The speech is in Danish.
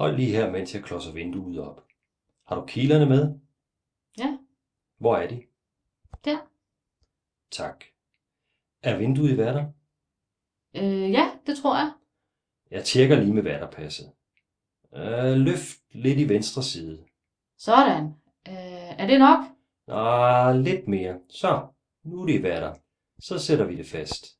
Hold lige her, mens jeg klodser vinduet op. Har du kilerne med? Ja. Hvor er de? Der. Tak. Er vinduet i vatter? Øh, ja, det tror jeg. Jeg tjekker lige med vatterpasset. Øh, løft lidt i venstre side. Sådan. Øh, er det nok? Nej, lidt mere. Så, nu er det i vatter. Så sætter vi det fast.